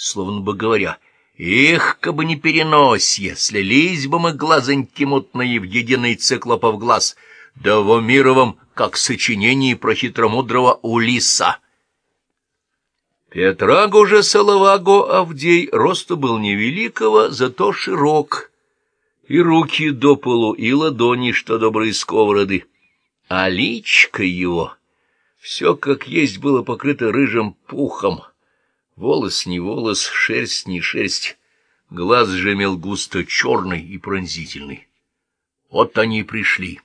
словно бы говоря, «Эх, кабы не переносье, слились бы мы глазоньки мутные в единый циклопов глаз, да в Мировом, как сочинение про хитромудрого Улиса». Петрагу же Салаваго Авдей росту был невеликого, зато широк, и руки до полу, и ладони, что добрые сковороды, а личка его все как есть было покрыто рыжим пухом, волос не волос, шерсть не шерсть, глаз же имел густо черный и пронзительный. Вот они и пришли,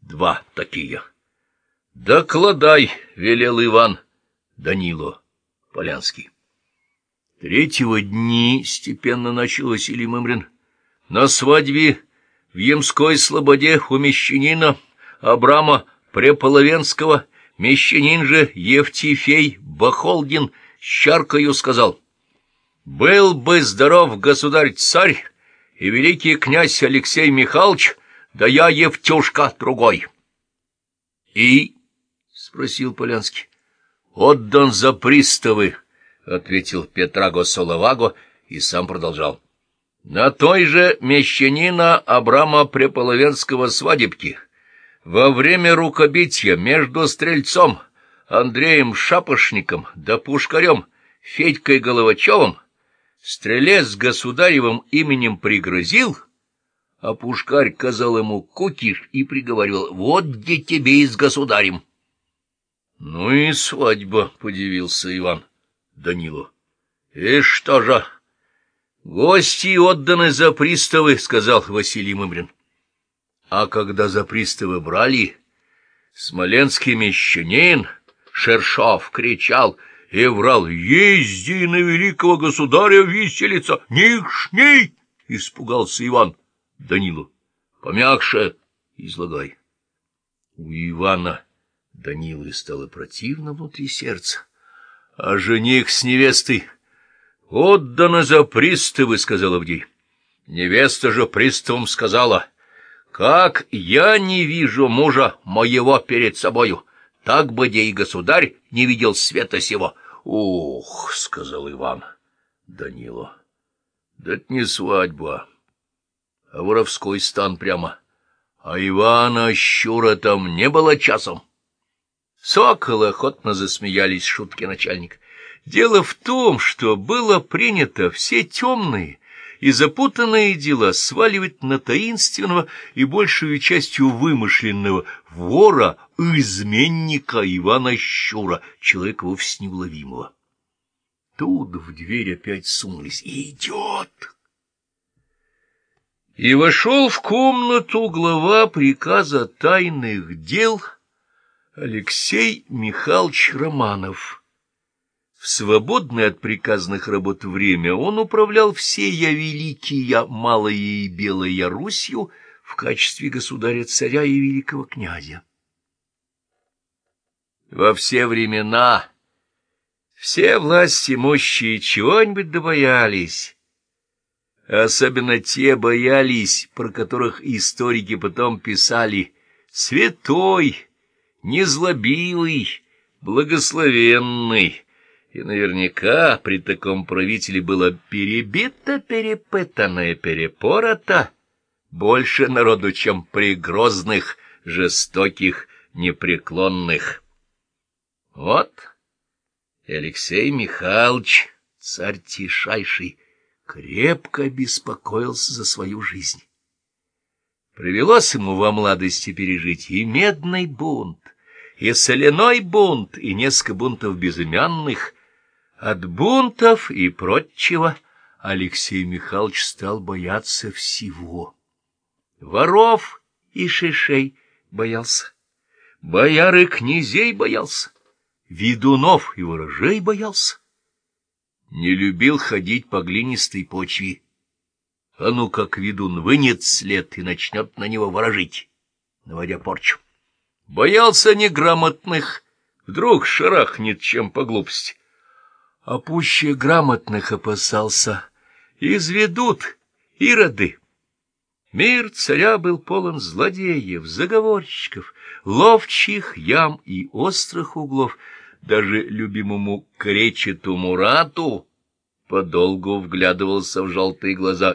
два такие. — Докладай, — велел Иван Данило. Полянский. Третьего дни степенно начал Василий Мымрин. На свадьбе в Емской слободе у мещанина Абрама Преполовенского мещанин же Евтифей Бахолдин чаркою сказал «Был бы здоров государь-царь и великий князь Алексей Михайлович, да я Евтюшка другой». «И?» — спросил Полянский. — Отдан за приставы, — ответил Петраго Соловаго и сам продолжал. — На той же мещанина Абрама Преполовенского свадебки во время рукобития между стрельцом Андреем Шапошником да пушкарем Федькой Головачевым стрелец государевым именем пригрозил, а пушкарь казал ему кукиш и приговаривал «Вот где тебе и с государем». — Ну и свадьба, — подивился Иван Данилу. — И что же? — Гости отданы за приставы, — сказал Василий Мымрин. А когда за приставы брали, смоленский мещанин Шершов кричал и врал «Езди на великого государя виселица! Нишней!» — испугался Иван Данилу. «Помягше излагай». У Ивана Данилы стало противно внутри сердца. — А жених с невестой отдано за приставы, — сказал Авдей. Невеста же приставом сказала, — как я не вижу мужа моего перед собою, так бы де и государь не видел света сего. — Ух, — сказал Иван Данило, — да это не свадьба, а воровской стан прямо. А Ивана Щура там не было часом. — Соколы охотно засмеялись шутки начальник. Дело в том, что было принято все темные и запутанные дела сваливать на таинственного и большую частью вымышленного вора, изменника Ивана Щура, человека вовсе неуловимого. Тут в дверь опять сунулись. «Идет!» И вошел в комнату глава приказа тайных дел — Алексей Михайлович Романов. В свободное от приказных работ время он управлял всея великия Малая и Белая Русью в качестве государя-царя и великого князя. Во все времена все власти мощи чего-нибудь добоялись, особенно те боялись, про которых историки потом писали «святой», незлобивый, благословенный, и наверняка при таком правителе было перебито, перепытано и перепорото больше народу, чем при грозных, жестоких, непреклонных. Вот Алексей Михайлович, царь тишайший, крепко беспокоился за свою жизнь. Привелось ему во младости пережить и медный бунт, и соляной бунт, и несколько бунтов безымянных. От бунтов и прочего Алексей Михайлович стал бояться всего. Воров и шишей боялся, бояры князей боялся, ведунов и ворожей боялся. Не любил ходить по глинистой почве, а ну как ведун вынет след и начнет на него ворожить, наводя порчу. Боялся неграмотных, вдруг шарахнет чем по глупости. А пуще грамотных опасался, изведут ироды. Мир царя был полон злодеев, заговорщиков, ловчих ям и острых углов. Даже любимому кречету Мурату подолгу вглядывался в желтые глаза